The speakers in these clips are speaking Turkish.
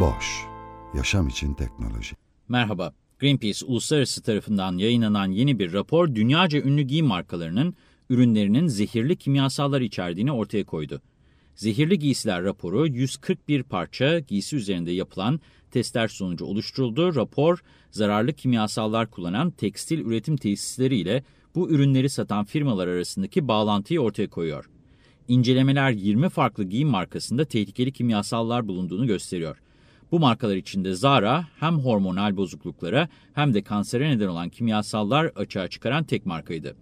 Boş, yaşam için teknoloji. Merhaba, Greenpeace Uluslararası tarafından yayınlanan yeni bir rapor, dünyaca ünlü giyim markalarının ürünlerinin zehirli kimyasallar içerdiğini ortaya koydu. Zehirli Giysiler raporu 141 parça giysi üzerinde yapılan testler sonucu oluşturuldu. Rapor, zararlı kimyasallar kullanan tekstil üretim tesisleri ile bu ürünleri satan firmalar arasındaki bağlantıyı ortaya koyuyor. İncelemeler 20 farklı giyim markasında tehlikeli kimyasallar bulunduğunu gösteriyor. Bu markalar içinde Zara hem hormonal bozukluklara hem de kansere neden olan kimyasallar açığa çıkaran tek markaydı.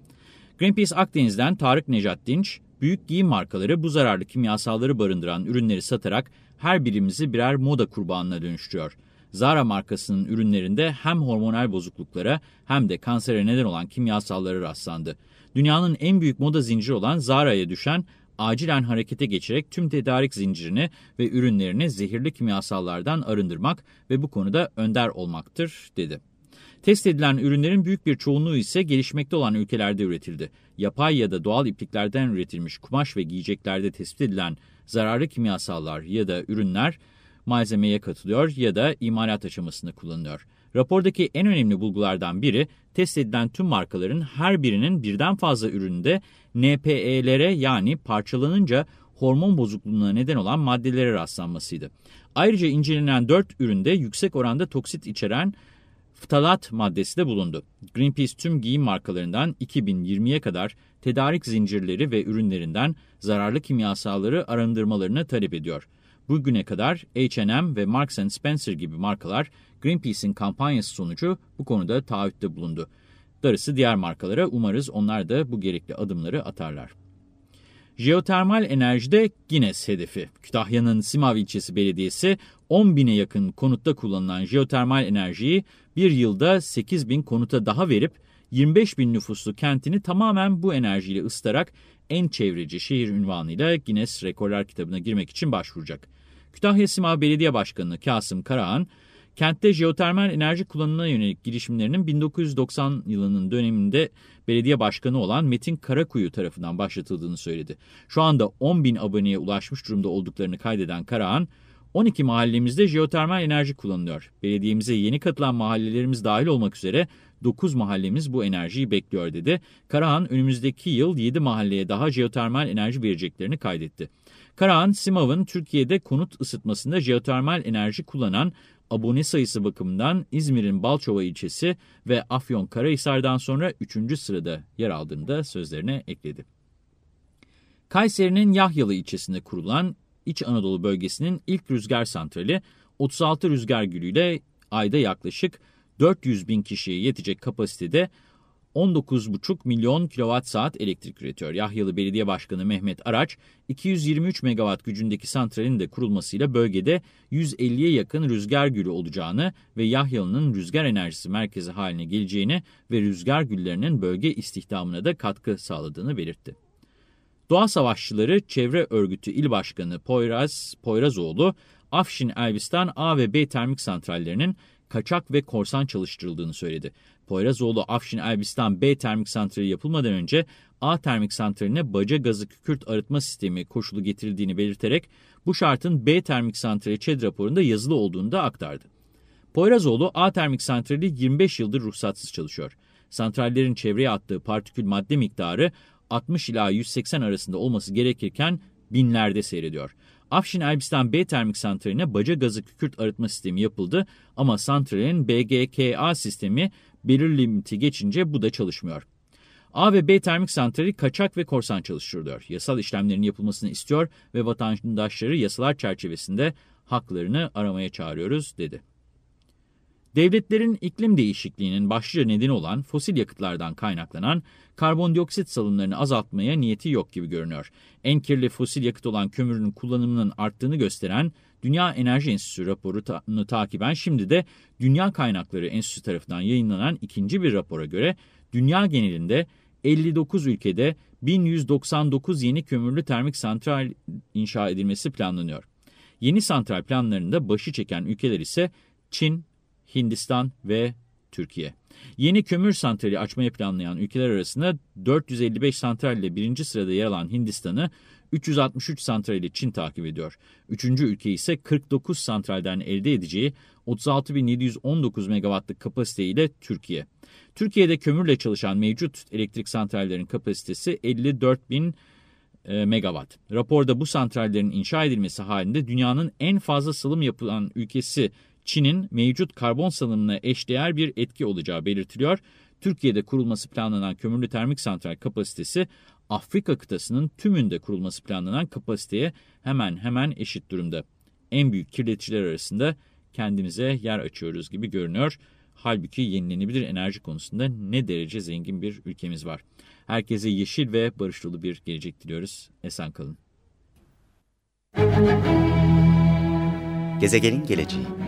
Greenpeace Akdeniz'den Tarık Nejat Dinç, büyük giyim markaları bu zararlı kimyasalları barındıran ürünleri satarak her birimizi birer moda kurbanına dönüştürüyor. Zara markasının ürünlerinde hem hormonal bozukluklara hem de kansere neden olan kimyasallara rastlandı. Dünyanın en büyük moda zinciri olan Zara'ya düşen acilen harekete geçerek tüm tedarik zincirini ve ürünlerini zehirli kimyasallardan arındırmak ve bu konuda önder olmaktır, dedi. Test edilen ürünlerin büyük bir çoğunluğu ise gelişmekte olan ülkelerde üretildi. Yapay ya da doğal ipliklerden üretilmiş kumaş ve giyeceklerde tespit edilen zararlı kimyasallar ya da ürünler malzemeye katılıyor ya da imalat aşamasında kullanılıyor. Rapordaki en önemli bulgulardan biri, test edilen tüm markaların her birinin birden fazla üründe NPE'lere yani parçalanınca hormon bozukluğuna neden olan maddelere rastlanmasıydı. Ayrıca incelenen 4 üründe yüksek oranda toksit içeren ftalat maddesi de bulundu. Greenpeace tüm giyim markalarından 2020'ye kadar tedarik zincirleri ve ürünlerinden zararlı kimyasalları arındırmalarını talep ediyor. Bugüne kadar H&M ve Marks Spencer gibi markalar Greenpeace'in kampanyası sonucu bu konuda taahhütte bulundu. Darısı diğer markalara umarız onlar da bu gerekli adımları atarlar. Jeotermal enerjide Guinness hedefi. Kütahya'nın Simav ilçesi belediyesi 10 bine yakın konutta kullanılan jeotermal enerjiyi bir yılda 8 bin konuta daha verip 25 bin nüfuslu kentini tamamen bu enerjiyle ısıtarak en çevreci şehir ünvanıyla Guinness Rekorlar kitabına girmek için başvuracak. Kütahya Simav Belediye Başkanı Kasım Karahan, kentte jeotermal enerji kullanımına yönelik girişimlerinin 1990 yılının döneminde belediye başkanı olan Metin Karakuyu tarafından başlatıldığını söyledi. Şu anda 10 bin aboneye ulaşmış durumda olduklarını kaydeden Karahan, 12 mahallemizde jeotermal enerji kullanılıyor. Belediyemize yeni katılan mahallelerimiz dahil olmak üzere 9 mahallemiz bu enerjiyi bekliyor dedi. Karahan önümüzdeki yıl 7 mahalleye daha jeotermal enerji vereceklerini kaydetti. Karahan, Simav'ın Türkiye'de konut ısıtmasında jeotermal enerji kullanan abone sayısı bakımından İzmir'in Balçova ilçesi ve Afyon Karahisar'dan sonra 3. sırada yer aldığını da sözlerine ekledi. Kayseri'nin Yahyalı ilçesinde kurulan İç Anadolu bölgesinin ilk rüzgar santrali 36 rüzgar gülüyle ayda yaklaşık 400 bin kişiye yetecek kapasitede 19,5 milyon kilowatt saat elektrik üretiyor. Yahyalı Belediye Başkanı Mehmet Araç, 223 megawatt gücündeki santralin de kurulmasıyla bölgede 150'ye yakın rüzgar gülü olacağını ve Yahyalı'nın rüzgar enerjisi merkezi haline geleceğini ve rüzgar güllerinin bölge istihdamına da katkı sağladığını belirtti. Doğa Savaşçıları Çevre Örgütü İl Başkanı Poyraz Poyrazoğlu, Afşin Elbistan A ve B termik santrallerinin kaçak ve korsan çalıştırıldığını söyledi. Poyrazoğlu Afşin Elbistan B termik santrali yapılmadan önce A termik santraline baca gazı kükürt arıtma sistemi koşulu getirildiğini belirterek bu şartın B termik santrali ÇED raporunda yazılı olduğunu da aktardı. Poyrazoğlu A termik santrali 25 yıldır ruhsatsız çalışıyor. Santrallerin çevreye attığı partikül madde miktarı 60 ila 180 arasında olması gerekirken binlerde seyrediyor. Afşin Elbistan B termik santraline baca gazı kükürt arıtma sistemi yapıldı ama santralin BGKA sistemi belirli limiti geçince bu da çalışmıyor. A ve B termik santrali kaçak ve korsan çalıştırılıyor. Yasal işlemlerin yapılmasını istiyor ve vatandaşları yasalar çerçevesinde haklarını aramaya çağırıyoruz, dedi. Devletlerin iklim değişikliğinin başlıca nedeni olan fosil yakıtlardan kaynaklanan karbondioksit salımlarını azaltmaya niyeti yok gibi görünüyor. En kirli fosil yakıt olan kömürün kullanımının arttığını gösteren Dünya Enerji Enstitüsü raporunu takiben şimdi de Dünya Kaynakları Enstitüsü tarafından yayınlanan ikinci bir rapora göre dünya genelinde 59 ülkede 1199 yeni kömürlü termik santral inşa edilmesi planlanıyor. Yeni santral planlarında başı çeken ülkeler ise Çin, Hindistan ve Türkiye. Yeni kömür santrali açmayı planlayan ülkeler arasında 455 santral ile birinci sırada yer alan Hindistan'ı 363 santral ile Çin takip ediyor. Üçüncü ülke ise 49 santralden elde edeceği 36.719 megawattlık kapasiteyle Türkiye. Türkiye'de kömürle çalışan mevcut elektrik santrallerinin kapasitesi 54.000 e, megawatt. Raporda bu santrallerin inşa edilmesi halinde dünyanın en fazla salım yapılan ülkesi Çin'in mevcut karbon salımına eşdeğer bir etki olacağı belirtiliyor. Türkiye'de kurulması planlanan kömürlü termik santral kapasitesi Afrika kıtasının tümünde kurulması planlanan kapasiteye hemen hemen eşit durumda. En büyük kirleticiler arasında kendimize yer açıyoruz gibi görünüyor. Halbuki yenilenebilir enerji konusunda ne derece zengin bir ülkemiz var. Herkese yeşil ve barış dolu bir gelecek diliyoruz. Esen kalın. Gezegenin geleceği